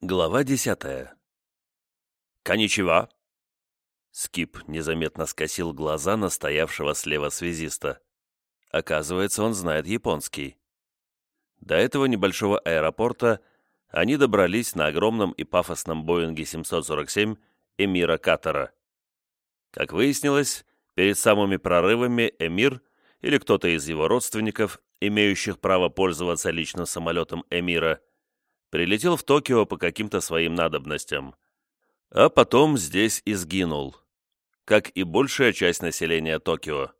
Глава десятая. «Коничева!» Скип незаметно скосил глаза на стоявшего слева связиста. Оказывается, он знает японский. До этого небольшого аэропорта они добрались на огромном и пафосном Боинге 747 Эмира Катара. Как выяснилось, перед самыми прорывами Эмир или кто-то из его родственников, имеющих право пользоваться личным самолетом Эмира, прилетел в Токио по каким-то своим надобностям, а потом здесь и сгинул, как и большая часть населения Токио.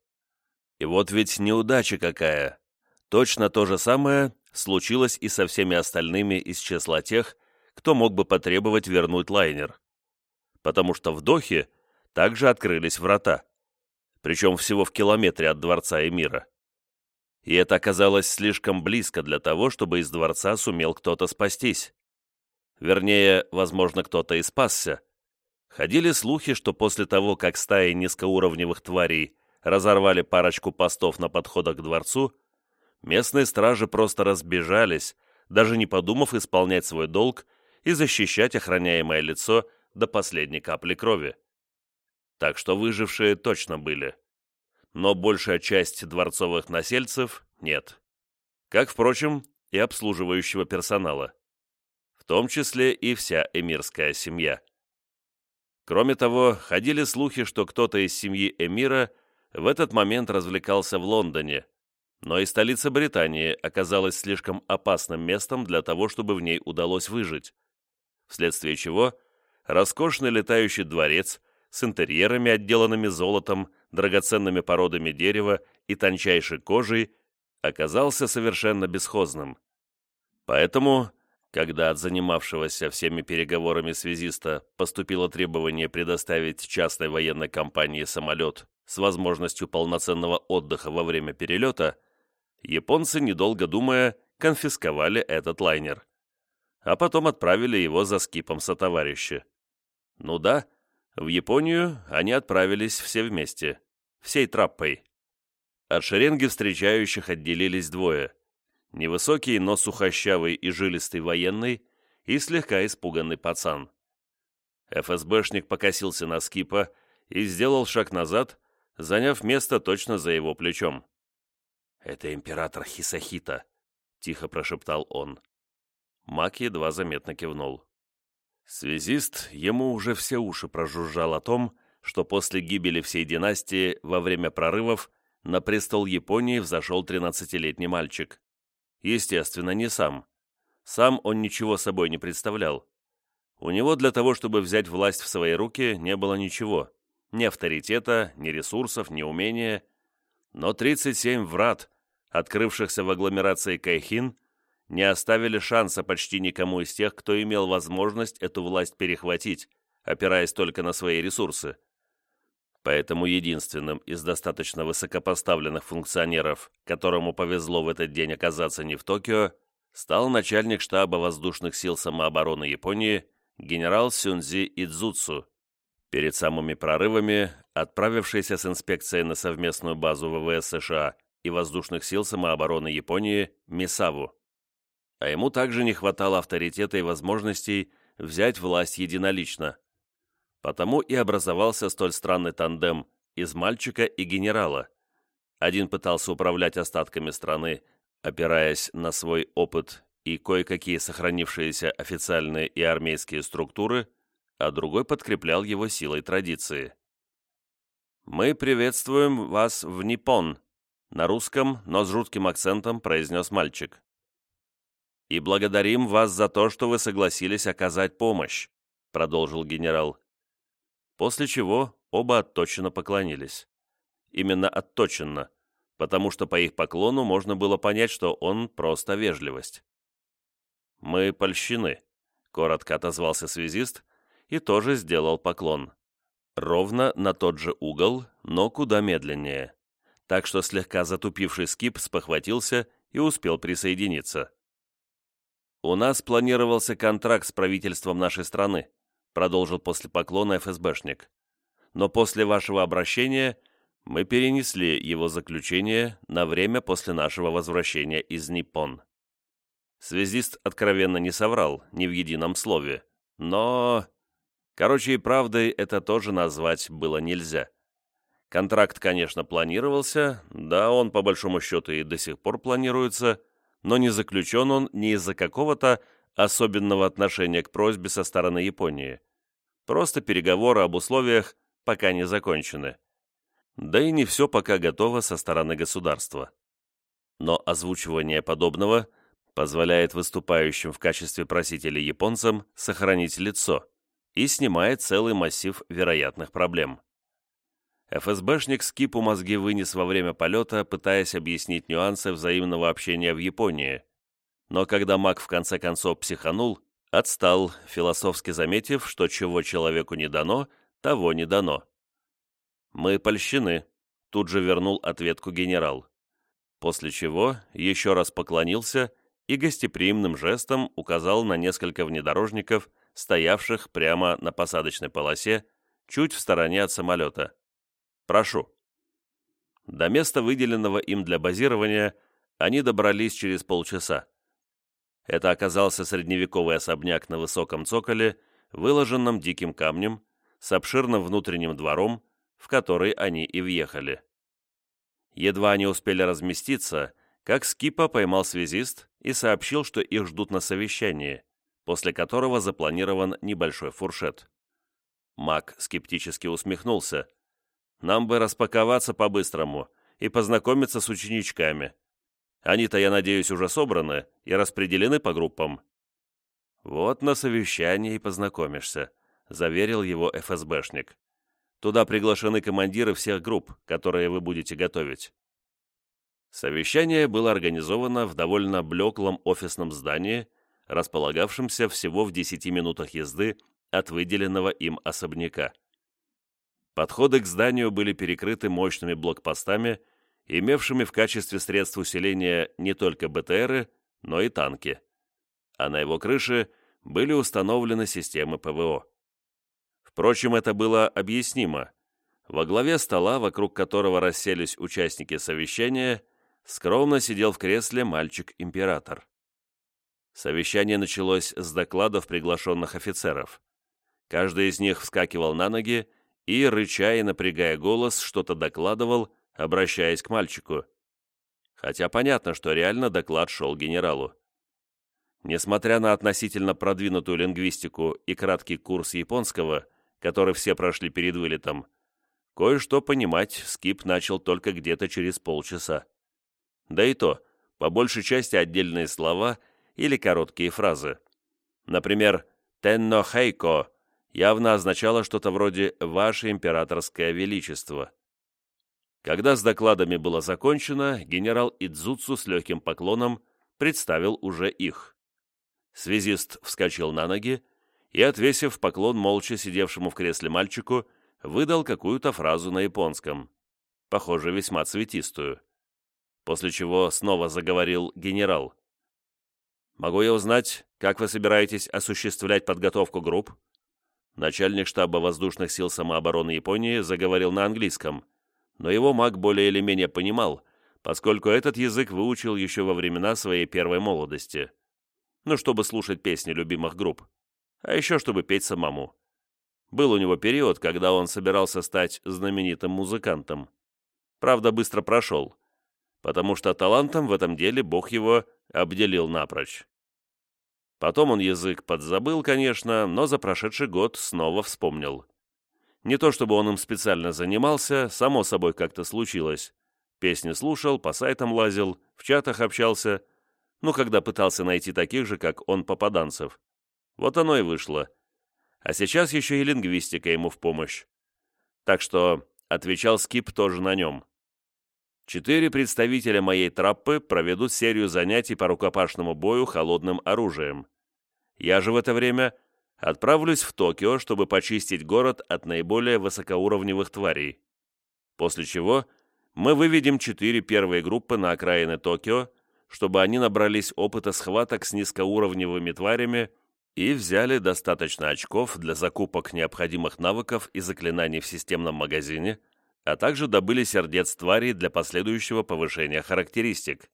И вот ведь неудача какая. Точно то же самое случилось и со всеми остальными из числа тех, кто мог бы потребовать вернуть лайнер. Потому что в Дохе также открылись врата, причем всего в километре от дворца Эмира и это оказалось слишком близко для того, чтобы из дворца сумел кто-то спастись. Вернее, возможно, кто-то и спасся. Ходили слухи, что после того, как стаи низкоуровневых тварей разорвали парочку постов на подходах к дворцу, местные стражи просто разбежались, даже не подумав исполнять свой долг и защищать охраняемое лицо до последней капли крови. Так что выжившие точно были но большая часть дворцовых насельцев нет. Как, впрочем, и обслуживающего персонала. В том числе и вся эмирская семья. Кроме того, ходили слухи, что кто-то из семьи эмира в этот момент развлекался в Лондоне, но и столица Британии оказалась слишком опасным местом для того, чтобы в ней удалось выжить, вследствие чего роскошный летающий дворец с интерьерами, отделанными золотом, драгоценными породами дерева и тончайшей кожей, оказался совершенно бесхозным. Поэтому, когда от занимавшегося всеми переговорами связиста поступило требование предоставить частной военной компании самолет с возможностью полноценного отдыха во время перелета, японцы, недолго думая, конфисковали этот лайнер. А потом отправили его за скипом сотоварища. Ну да, в Японию они отправились все вместе, всей траппой. От шеренги встречающих отделились двое. Невысокий, но сухощавый и жилистый военный и слегка испуганный пацан. ФСБшник покосился на скипа и сделал шаг назад, заняв место точно за его плечом. «Это император Хисахита», — тихо прошептал он. Мак едва заметно кивнул. Связист ему уже все уши прожужжал о том, что после гибели всей династии во время прорывов на престол Японии взошел 13-летний мальчик. Естественно, не сам. Сам он ничего собой не представлял. У него для того, чтобы взять власть в свои руки, не было ничего. Ни авторитета, ни ресурсов, ни умения. Но 37 врат, открывшихся в агломерации Кайхин, не оставили шанса почти никому из тех, кто имел возможность эту власть перехватить, опираясь только на свои ресурсы. Поэтому единственным из достаточно высокопоставленных функционеров, которому повезло в этот день оказаться не в Токио, стал начальник штаба воздушных сил самообороны Японии генерал Сюнзи Идзуцу. Перед самыми прорывами, отправившийся с инспекцией на совместную базу ВВС США и воздушных сил самообороны Японии Мисаву а ему также не хватало авторитета и возможностей взять власть единолично. Потому и образовался столь странный тандем из мальчика и генерала. Один пытался управлять остатками страны, опираясь на свой опыт и кое-какие сохранившиеся официальные и армейские структуры, а другой подкреплял его силой традиции. «Мы приветствуем вас в Ниппон», на русском, но с жутким акцентом произнес мальчик и благодарим вас за то, что вы согласились оказать помощь», — продолжил генерал. После чего оба отточенно поклонились. Именно отточенно, потому что по их поклону можно было понять, что он просто вежливость. «Мы польщены», — коротко отозвался связист и тоже сделал поклон. Ровно на тот же угол, но куда медленнее. Так что слегка затупивший скип спохватился и успел присоединиться. «У нас планировался контракт с правительством нашей страны», продолжил после поклона ФСБшник. «Но после вашего обращения мы перенесли его заключение на время после нашего возвращения из Ниппон». Связист откровенно не соврал, ни в едином слове. Но... Короче, и правдой это тоже назвать было нельзя. Контракт, конечно, планировался, да, он по большому счету и до сих пор планируется, но не заключен он не из-за какого-то особенного отношения к просьбе со стороны Японии. Просто переговоры об условиях пока не закончены. Да и не все пока готово со стороны государства. Но озвучивание подобного позволяет выступающим в качестве просителей японцам сохранить лицо и снимает целый массив вероятных проблем. ФСБшник Скипу мозги вынес во время полета, пытаясь объяснить нюансы взаимного общения в Японии. Но когда маг в конце концов психанул, отстал, философски заметив, что чего человеку не дано, того не дано. «Мы польщены», — тут же вернул ответку генерал. После чего еще раз поклонился и гостеприимным жестом указал на несколько внедорожников, стоявших прямо на посадочной полосе, чуть в стороне от самолета. Прошу». До места, выделенного им для базирования, они добрались через полчаса. Это оказался средневековый особняк на высоком цоколе, выложенном диким камнем, с обширным внутренним двором, в который они и въехали. Едва они успели разместиться, как Скипа поймал связист и сообщил, что их ждут на совещании, после которого запланирован небольшой фуршет. Мак скептически усмехнулся, нам бы распаковаться по-быстрому и познакомиться с ученичками. Они-то, я надеюсь, уже собраны и распределены по группам». «Вот на совещании и познакомишься», — заверил его ФСБшник. «Туда приглашены командиры всех групп, которые вы будете готовить». Совещание было организовано в довольно блеклом офисном здании, располагавшемся всего в 10 минутах езды от выделенного им особняка. Подходы к зданию были перекрыты мощными блокпостами, имевшими в качестве средств усиления не только БТРы, но и танки. А на его крыше были установлены системы ПВО. Впрочем, это было объяснимо. Во главе стола, вокруг которого расселись участники совещания, скромно сидел в кресле мальчик-император. Совещание началось с докладов приглашенных офицеров. Каждый из них вскакивал на ноги и, рыча и напрягая голос, что-то докладывал, обращаясь к мальчику. Хотя понятно, что реально доклад шел генералу. Несмотря на относительно продвинутую лингвистику и краткий курс японского, который все прошли перед вылетом, кое-что понимать Скип начал только где-то через полчаса. Да и то, по большей части отдельные слова или короткие фразы. Например, «тенно хейко» явно означало что-то вроде «Ваше императорское величество». Когда с докладами было закончено, генерал Идзуцу с легким поклоном представил уже их. Связист вскочил на ноги и, отвесив поклон молча сидевшему в кресле мальчику, выдал какую-то фразу на японском, похоже, весьма цветистую. После чего снова заговорил генерал. «Могу я узнать, как вы собираетесь осуществлять подготовку групп?» Начальник штаба воздушных сил самообороны Японии заговорил на английском, но его маг более или менее понимал, поскольку этот язык выучил еще во времена своей первой молодости. Ну, чтобы слушать песни любимых групп, а еще чтобы петь самому. Был у него период, когда он собирался стать знаменитым музыкантом. Правда, быстро прошел, потому что талантом в этом деле Бог его обделил напрочь. Потом он язык подзабыл, конечно, но за прошедший год снова вспомнил. Не то чтобы он им специально занимался, само собой как-то случилось. Песни слушал, по сайтам лазил, в чатах общался, ну, когда пытался найти таких же, как он, попаданцев. Вот оно и вышло. А сейчас еще и лингвистика ему в помощь. Так что отвечал Скип тоже на нем. Четыре представителя моей траппы проведут серию занятий по рукопашному бою холодным оружием. Я же в это время отправлюсь в Токио, чтобы почистить город от наиболее высокоуровневых тварей. После чего мы выведем четыре первые группы на окраины Токио, чтобы они набрались опыта схваток с низкоуровневыми тварями и взяли достаточно очков для закупок необходимых навыков и заклинаний в системном магазине, а также добыли сердец тварей для последующего повышения характеристик.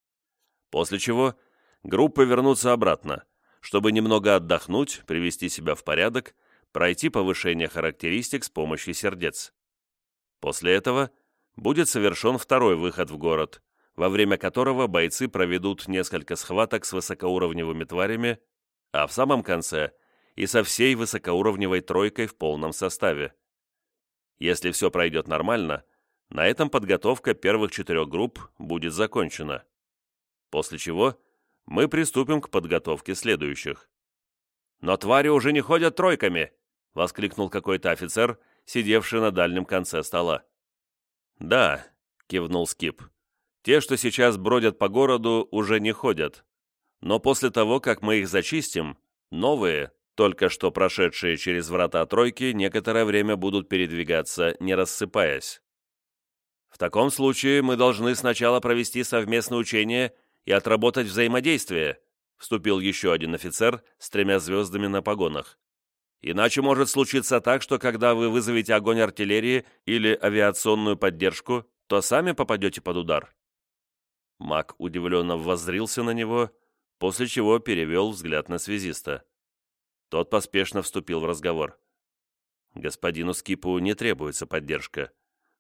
После чего группы вернутся обратно, чтобы немного отдохнуть, привести себя в порядок, пройти повышение характеристик с помощью сердец. После этого будет совершен второй выход в город, во время которого бойцы проведут несколько схваток с высокоуровневыми тварями, а в самом конце и со всей высокоуровневой тройкой в полном составе. Если все пройдет нормально, на этом подготовка первых четырех групп будет закончена. После чего мы приступим к подготовке следующих. «Но твари уже не ходят тройками!» — воскликнул какой-то офицер, сидевший на дальнем конце стола. «Да», — кивнул Скип, — «те, что сейчас бродят по городу, уже не ходят. Но после того, как мы их зачистим, новые, только что прошедшие через врата тройки, некоторое время будут передвигаться, не рассыпаясь. В таком случае мы должны сначала провести совместное учение и отработать взаимодействие», вступил еще один офицер с тремя звездами на погонах. «Иначе может случиться так, что когда вы вызовете огонь артиллерии или авиационную поддержку, то сами попадете под удар». Маг удивленно воззрился на него, после чего перевел взгляд на связиста. Тот поспешно вступил в разговор. Господину Скипу не требуется поддержка.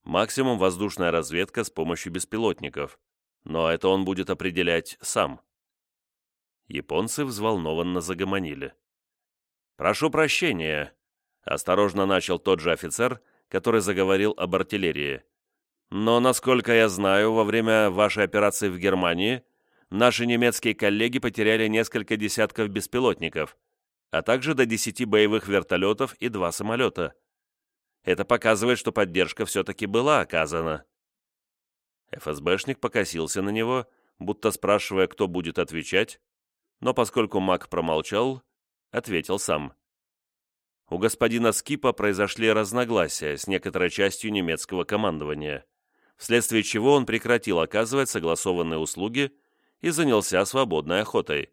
Максимум воздушная разведка с помощью беспилотников но это он будет определять сам. Японцы взволнованно загомонили. «Прошу прощения», — осторожно начал тот же офицер, который заговорил об артиллерии. «Но, насколько я знаю, во время вашей операции в Германии наши немецкие коллеги потеряли несколько десятков беспилотников, а также до десяти боевых вертолетов и два самолета. Это показывает, что поддержка все-таки была оказана». ФСБшник покосился на него, будто спрашивая, кто будет отвечать, но поскольку маг промолчал, ответил сам. У господина Скипа произошли разногласия с некоторой частью немецкого командования, вследствие чего он прекратил оказывать согласованные услуги и занялся свободной охотой.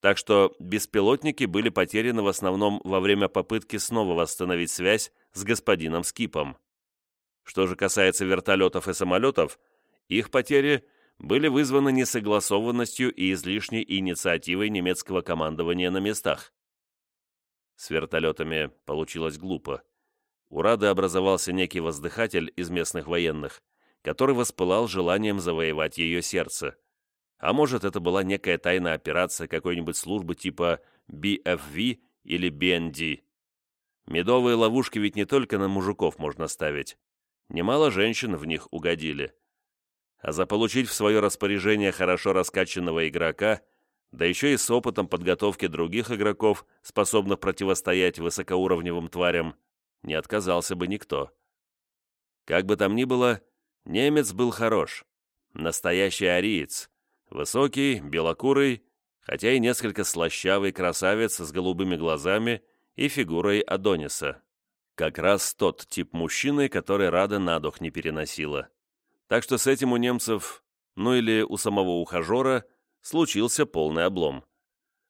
Так что беспилотники были потеряны в основном во время попытки снова восстановить связь с господином Скипом. Что же касается вертолетов и самолетов, их потери были вызваны несогласованностью и излишней инициативой немецкого командования на местах. С вертолетами получилось глупо. У Рады образовался некий воздыхатель из местных военных, который воспылал желанием завоевать ее сердце. А может, это была некая тайная операция какой-нибудь службы типа BFV или BND. Медовые ловушки ведь не только на мужиков можно ставить. Немало женщин в них угодили а заполучить в свое распоряжение хорошо раскачанного игрока, да еще и с опытом подготовки других игроков, способных противостоять высокоуровневым тварям, не отказался бы никто. Как бы там ни было, немец был хорош. Настоящий ариец. Высокий, белокурый, хотя и несколько слащавый красавец с голубыми глазами и фигурой Адониса. Как раз тот тип мужчины, который Рада на дух не переносила. Так что с этим у немцев, ну или у самого ухажера, случился полный облом.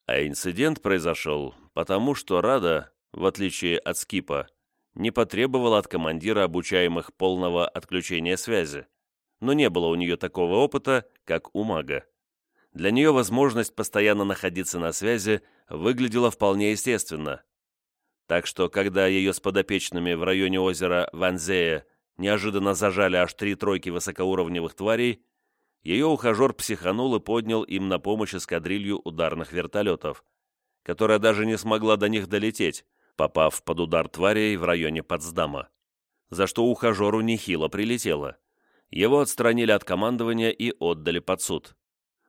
А инцидент произошел потому, что Рада, в отличие от Скипа, не потребовала от командира обучаемых полного отключения связи, но не было у нее такого опыта, как у мага. Для нее возможность постоянно находиться на связи выглядела вполне естественно. Так что, когда ее с подопечными в районе озера Ванзея неожиданно зажали аж три тройки высокоуровневых тварей, ее ухажер психанул и поднял им на помощь эскадрилью ударных вертолетов, которая даже не смогла до них долететь, попав под удар тварей в районе Потсдама, за что ухажеру нехило прилетело. Его отстранили от командования и отдали под суд.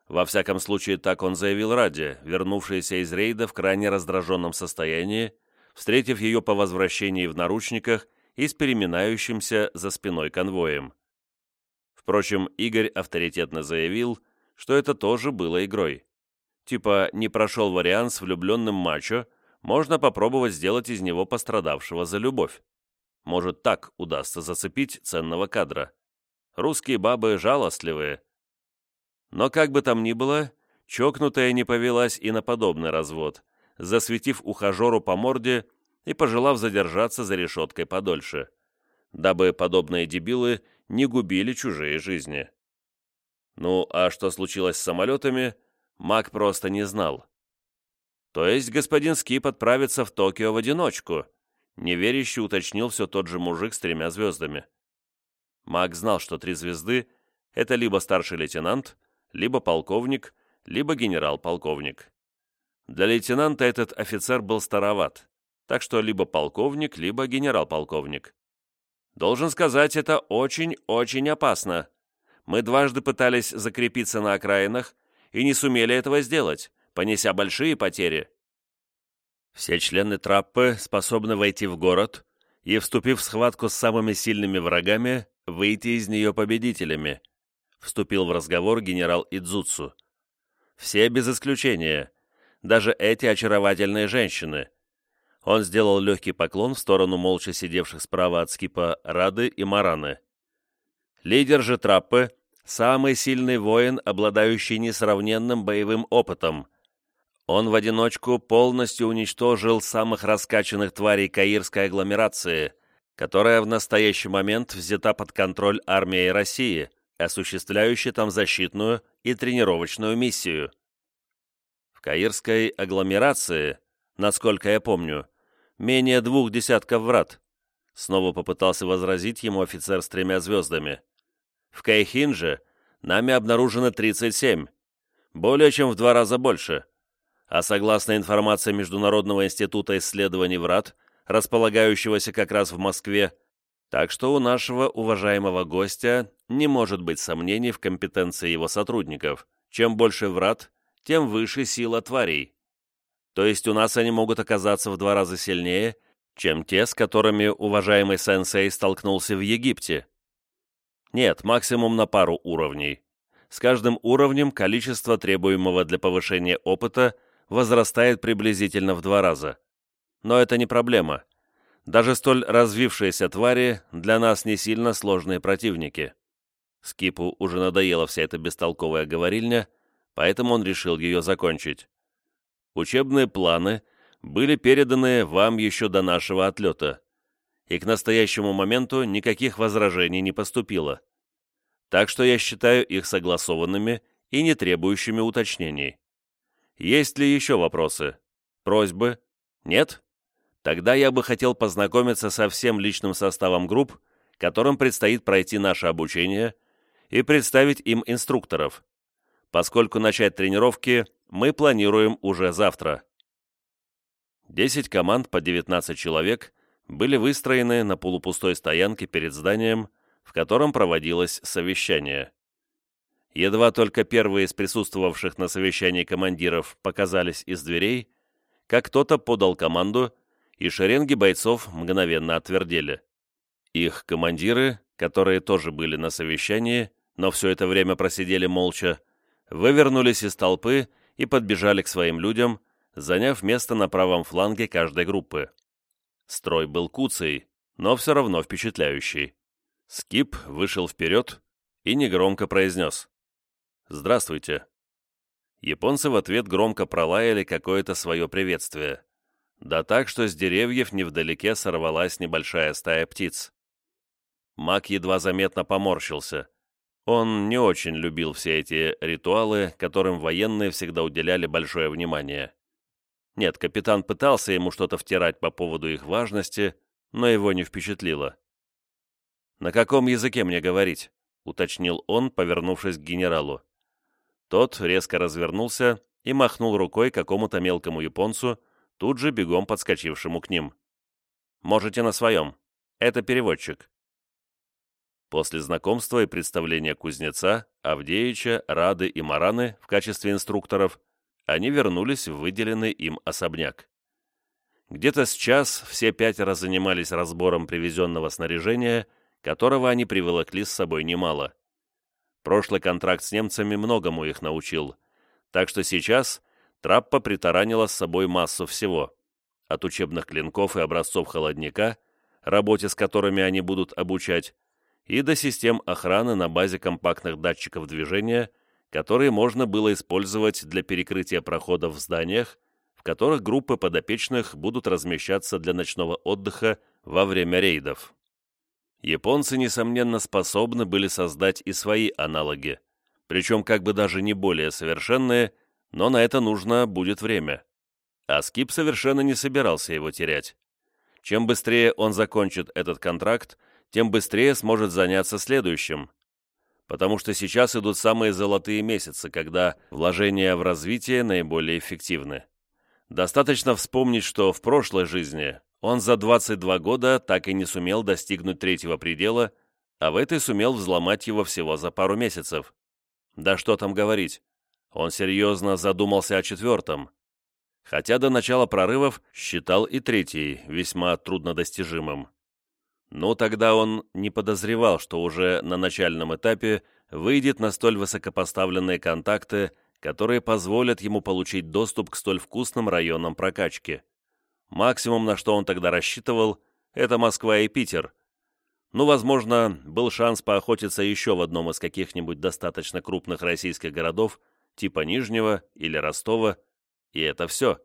Во всяком случае, так он заявил Ради, вернувшийся из рейда в крайне раздраженном состоянии, встретив ее по возвращении в наручниках и с переминающимся за спиной конвоем. Впрочем, Игорь авторитетно заявил, что это тоже было игрой. Типа, не прошел вариант с влюбленным мачо, можно попробовать сделать из него пострадавшего за любовь. Может, так удастся зацепить ценного кадра. Русские бабы жалостливые. Но как бы там ни было, чокнутая не повелась и на подобный развод, засветив ухажеру по морде и пожелав задержаться за решеткой подольше, дабы подобные дебилы не губили чужие жизни. Ну, а что случилось с самолетами, Мак просто не знал. То есть господин Скип отправится в Токио в одиночку, неверяще уточнил все тот же мужик с тремя звездами. Мак знал, что три звезды — это либо старший лейтенант, либо полковник, либо генерал-полковник. Для лейтенанта этот офицер был староват, так что либо полковник, либо генерал-полковник. Должен сказать, это очень-очень опасно. Мы дважды пытались закрепиться на окраинах и не сумели этого сделать, понеся большие потери. Все члены траппы способны войти в город и, вступив в схватку с самыми сильными врагами, выйти из нее победителями, вступил в разговор генерал Идзуцу. Все без исключения, даже эти очаровательные женщины. Он сделал легкий поклон в сторону молча сидевших справа от скипа Рады и Мараны. Лидер же траппы – самый сильный воин, обладающий несравненным боевым опытом. Он в одиночку полностью уничтожил самых раскачанных тварей каирской агломерации, которая в настоящий момент взята под контроль армией России, осуществляющей там защитную и тренировочную миссию. В каирской агломерации, насколько я помню, менее двух десятков врат. Снова попытался возразить ему офицер с тремя звездами. В Кайхин же нами обнаружено 37, более чем в два раза больше. А согласно информации Международного института исследований врат, располагающегося как раз в Москве, так что у нашего уважаемого гостя не может быть сомнений в компетенции его сотрудников. Чем больше врат, тем выше сила тварей. То есть у нас они могут оказаться в два раза сильнее, чем те, с которыми уважаемый сенсей столкнулся в Египте. Нет, максимум на пару уровней. С каждым уровнем количество требуемого для повышения опыта возрастает приблизительно в два раза. Но это не проблема. Даже столь развившиеся твари для нас не сильно сложные противники. Скипу уже надоела вся эта бестолковая говорильня, поэтому он решил ее закончить. Учебные планы были переданы вам еще до нашего отлета, и к настоящему моменту никаких возражений не поступило. Так что я считаю их согласованными и не требующими уточнений. Есть ли еще вопросы? Просьбы? Нет? Тогда я бы хотел познакомиться со всем личным составом групп, которым предстоит пройти наше обучение, и представить им инструкторов, поскольку начать тренировки мы планируем уже завтра. 10 команд по 19 человек были выстроены на полупустой стоянке перед зданием, в котором проводилось совещание. Едва только первые из присутствовавших на совещании командиров показались из дверей, как кто-то подал команду, и шеренги бойцов мгновенно отвердели. Их командиры, которые тоже были на совещании, но все это время просидели молча, вывернулись из толпы и подбежали к своим людям, заняв место на правом фланге каждой группы. Строй был куцый, но все равно впечатляющий. Скип вышел вперед и негромко произнес «Здравствуйте». Японцы в ответ громко пролаяли какое-то свое приветствие. Да так, что с деревьев невдалеке сорвалась небольшая стая птиц. Маг едва заметно поморщился – он не очень любил все эти ритуалы, которым военные всегда уделяли большое внимание. Нет, капитан пытался ему что-то втирать по поводу их важности, но его не впечатлило. «На каком языке мне говорить?» — уточнил он, повернувшись к генералу. Тот резко развернулся и махнул рукой какому-то мелкому японцу, тут же бегом подскочившему к ним. «Можете на своем. Это переводчик». После знакомства и представления кузнеца, Авдеича, Рады и Мараны в качестве инструкторов, они вернулись в выделенный им особняк. Где-то с час все пятеро занимались разбором привезенного снаряжения, которого они приволокли с собой немало. Прошлый контракт с немцами многому их научил, так что сейчас Траппа притаранила с собой массу всего, от учебных клинков и образцов холодника, работе с которыми они будут обучать, и до систем охраны на базе компактных датчиков движения, которые можно было использовать для перекрытия проходов в зданиях, в которых группы подопечных будут размещаться для ночного отдыха во время рейдов. Японцы, несомненно, способны были создать и свои аналоги, причем как бы даже не более совершенные, Но на это нужно будет время. А Скип совершенно не собирался его терять. Чем быстрее он закончит этот контракт, тем быстрее сможет заняться следующим. Потому что сейчас идут самые золотые месяцы, когда вложения в развитие наиболее эффективны. Достаточно вспомнить, что в прошлой жизни он за 22 года так и не сумел достигнуть третьего предела, а в этой сумел взломать его всего за пару месяцев. Да что там говорить, он серьезно задумался о четвертом. Хотя до начала прорывов считал и третий весьма труднодостижимым. Но тогда он не подозревал, что уже на начальном этапе выйдет на столь высокопоставленные контакты, которые позволят ему получить доступ к столь вкусным районам прокачки. Максимум, на что он тогда рассчитывал, это Москва и Питер. Ну, возможно, был шанс поохотиться еще в одном из каких-нибудь достаточно крупных российских городов, типа Нижнего или Ростова, и это все.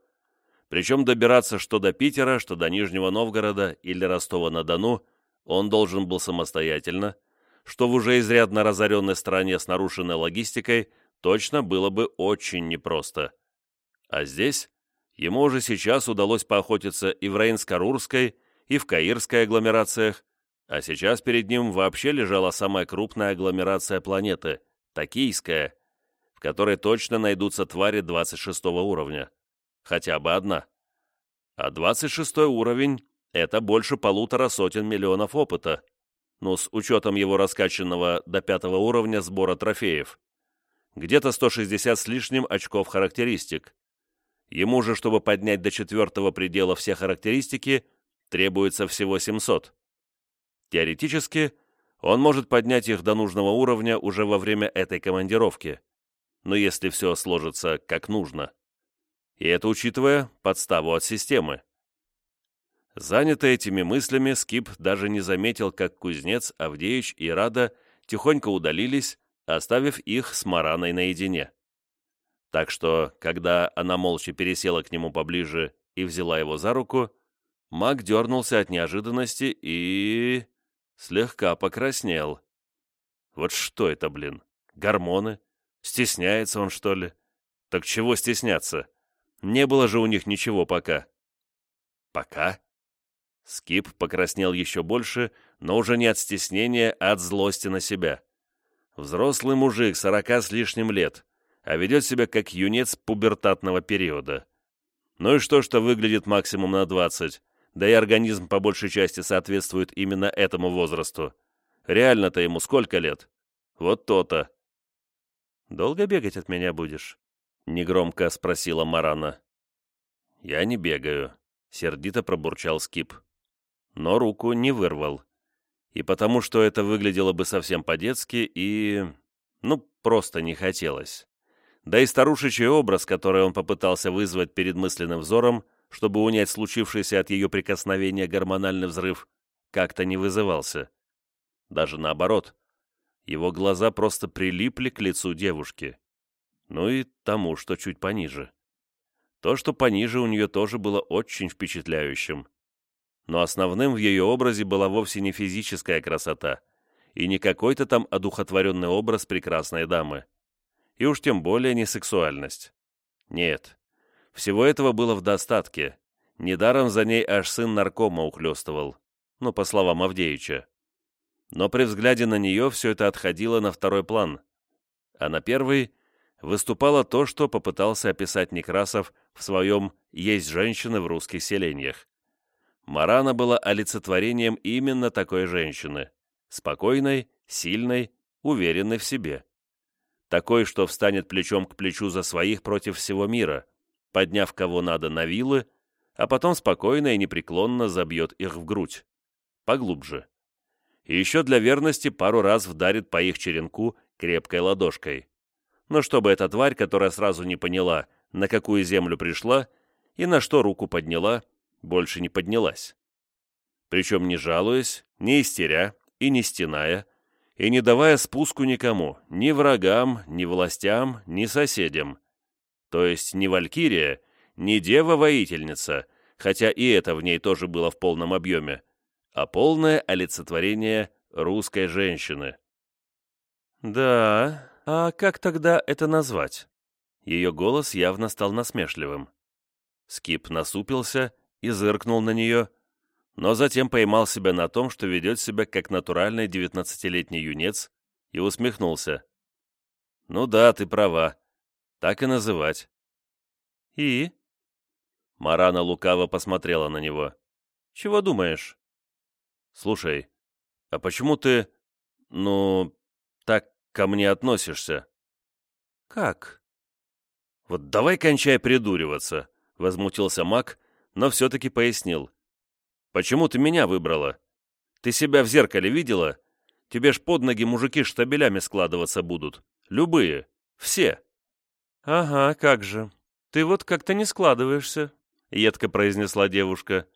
Причем добираться что до Питера, что до Нижнего Новгорода или Ростова-на-Дону он должен был самостоятельно, что в уже изрядно разоренной стране с нарушенной логистикой точно было бы очень непросто. А здесь ему уже сейчас удалось поохотиться и в Рейнско-Рурской, и в Каирской агломерациях, а сейчас перед ним вообще лежала самая крупная агломерация планеты – Токийская, в которой точно найдутся твари 26 уровня. Хотя бы одна. А 26 уровень – это больше полутора сотен миллионов опыта. Ну, с учетом его раскачанного до пятого уровня сбора трофеев. Где-то 160 с лишним очков характеристик. Ему же, чтобы поднять до четвертого предела все характеристики, требуется всего 700. Теоретически, он может поднять их до нужного уровня уже во время этой командировки, но если все сложится как нужно. И это учитывая подставу от системы. Занятый этими мыслями, Скип даже не заметил, как кузнец, Авдеич и Рада тихонько удалились, оставив их с Мараной наедине. Так что, когда она молча пересела к нему поближе и взяла его за руку, маг дернулся от неожиданности и... слегка покраснел. Вот что это, блин? Гормоны? Стесняется он, что ли? Так чего стесняться? Не было же у них ничего пока. Пока? Скип покраснел еще больше, но уже не от стеснения, а от злости на себя. Взрослый мужик, сорока с лишним лет, а ведет себя как юнец пубертатного периода. Ну и что, что выглядит максимум на 20, да и организм по большей части соответствует именно этому возрасту. Реально-то ему сколько лет? Вот то-то. «Долго бегать от меня будешь?» — негромко спросила Марана. «Я не бегаю», — сердито пробурчал Скип. Но руку не вырвал. И потому, что это выглядело бы совсем по-детски и... ну, просто не хотелось. Да и старушечий образ, который он попытался вызвать перед мысленным взором, чтобы унять случившийся от ее прикосновения гормональный взрыв, как-то не вызывался. Даже наоборот. Его глаза просто прилипли к лицу девушки. Ну и тому, что чуть пониже. То, что пониже у нее тоже было очень впечатляющим. Но основным в ее образе была вовсе не физическая красота и не какой-то там одухотворенный образ прекрасной дамы и уж тем более не сексуальность. Нет, всего этого было в достатке. Недаром за ней аж сын наркома ухлёстывал, ну, по словам Авдеича. Но при взгляде на нее все это отходило на второй план. А на первый выступало то, что попытался описать Некрасов в своем «Есть женщины в русских селениях». Марана была олицетворением именно такой женщины. Спокойной, сильной, уверенной в себе такой, что встанет плечом к плечу за своих против всего мира, подняв кого надо на вилы, а потом спокойно и непреклонно забьет их в грудь. Поглубже. И еще для верности пару раз вдарит по их черенку крепкой ладошкой. Но чтобы эта тварь, которая сразу не поняла, на какую землю пришла и на что руку подняла, больше не поднялась. Причем не жалуясь, не истеря и не стеная, и не давая спуску никому, ни врагам, ни властям, ни соседям. То есть ни Валькирия, ни Дева-воительница, хотя и это в ней тоже было в полном объеме, а полное олицетворение русской женщины. «Да, а как тогда это назвать? Ее голос явно стал насмешливым. Скип насупился и зыркнул на нее, но затем поймал себя на том, что ведет себя как натуральный девятнадцатилетний юнец, и усмехнулся. «Ну да, ты права. Так и называть». «И?» Марана лукаво посмотрела на него. «Чего думаешь?» «Слушай, а почему ты, ну, так ко мне относишься?» «Как?» «Вот давай кончай придуриваться», — возмутился маг, но все-таки пояснил. «Почему ты меня выбрала? Ты себя в зеркале видела? Тебе ж под ноги мужики штабелями складываться будут. Любые. Все». «Ага, как же. Ты вот как-то не складываешься», — едко произнесла девушка.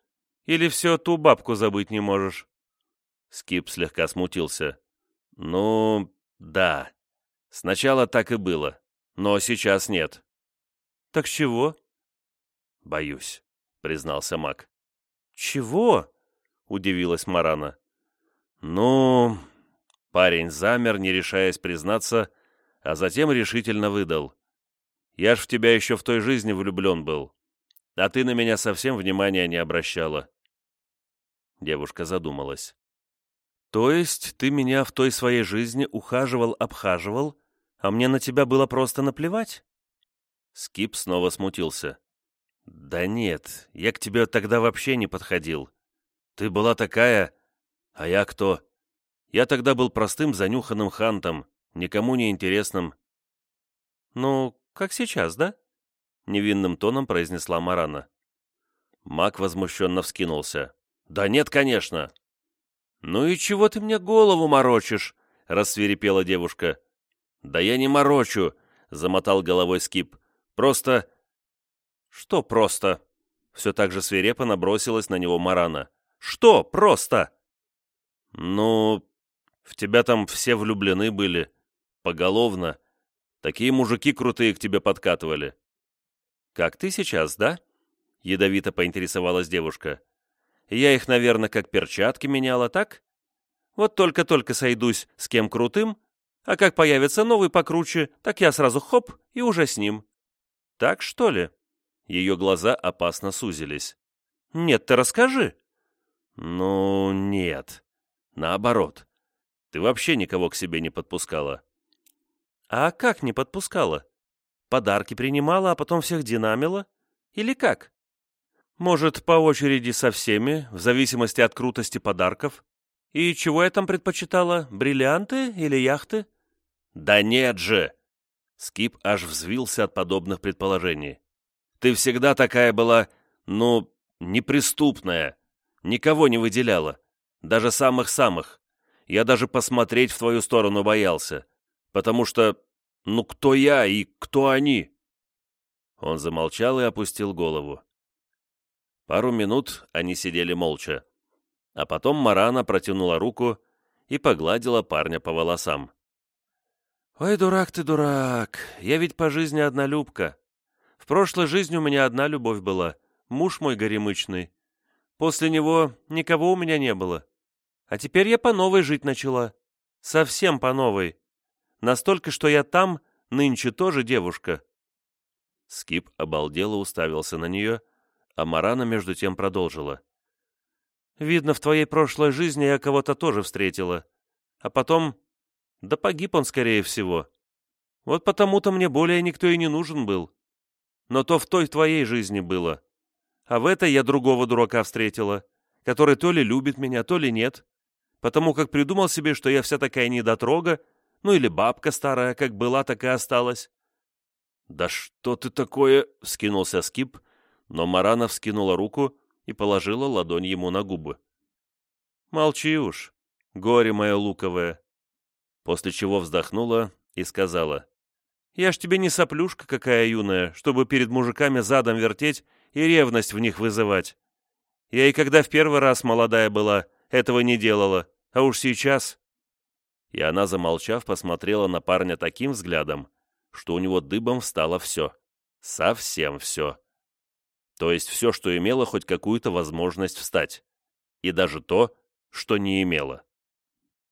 «Или все ту бабку забыть не можешь?» Скип слегка смутился. «Ну, да. Сначала так и было, но сейчас нет». «Так чего?» «Боюсь», — признался маг. «Чего?» — удивилась Марана. «Ну...» Парень замер, не решаясь признаться, а затем решительно выдал. «Я ж в тебя еще в той жизни влюблен был, а ты на меня совсем внимания не обращала». Девушка задумалась. «То есть ты меня в той своей жизни ухаживал-обхаживал, а мне на тебя было просто наплевать?» Скип снова смутился. «Да нет, я к тебе тогда вообще не подходил. Ты была такая... А я кто? Я тогда был простым занюханным хантом, никому не интересным». «Ну, как сейчас, да?» — невинным тоном произнесла Марана. Мак возмущенно вскинулся. «Да нет, конечно!» «Ну и чего ты мне голову морочишь?» — рассверепела девушка. «Да я не морочу!» — замотал головой Скип. «Просто «Что просто?» Все так же свирепо набросилась на него Марана. «Что просто?» «Ну, в тебя там все влюблены были. Поголовно. Такие мужики крутые к тебе подкатывали». «Как ты сейчас, да?» Ядовито поинтересовалась девушка. «Я их, наверное, как перчатки меняла, так? Вот только-только сойдусь с кем крутым, а как появится новый покруче, так я сразу хоп и уже с ним. Так что ли?» Ее глаза опасно сузились. «Нет, ты расскажи». «Ну, нет. Наоборот. Ты вообще никого к себе не подпускала». «А как не подпускала? Подарки принимала, а потом всех динамила? Или как? Может, по очереди со всеми, в зависимости от крутости подарков? И чего я там предпочитала, бриллианты или яхты?» «Да нет же!» Скип аж взвился от подобных предположений. Ты всегда такая была, ну, неприступная. Никого не выделяла. Даже самых-самых. Я даже посмотреть в твою сторону боялся. Потому что, ну, кто я и кто они?» Он замолчал и опустил голову. Пару минут они сидели молча. А потом Марана протянула руку и погладила парня по волосам. «Ой, дурак ты, дурак, я ведь по жизни однолюбка. Прошлой жизни у меня одна любовь была, муж мой горемычный. После него никого у меня не было. А теперь я по новой жить начала. Совсем по новой. Настолько, что я там нынче тоже девушка». Скип обалдело уставился на нее, а Марана между тем продолжила. «Видно, в твоей прошлой жизни я кого-то тоже встретила. А потом... Да погиб он, скорее всего. Вот потому-то мне более никто и не нужен был но то в той твоей жизни было. А в этой я другого дурака встретила, который то ли любит меня, то ли нет, потому как придумал себе, что я вся такая недотрога, ну или бабка старая, как была, так и осталась. «Да что ты такое?» — вскинулся Скип, но Марана вскинула руку и положила ладонь ему на губы. «Молчи уж, горе мое луковое!» После чего вздохнула и сказала. Я ж тебе не соплюшка какая юная, чтобы перед мужиками задом вертеть и ревность в них вызывать. Я и когда в первый раз молодая была, этого не делала, а уж сейчас...» И она, замолчав, посмотрела на парня таким взглядом, что у него дыбом встало все. Совсем все. То есть все, что имело хоть какую-то возможность встать. И даже то, что не имело.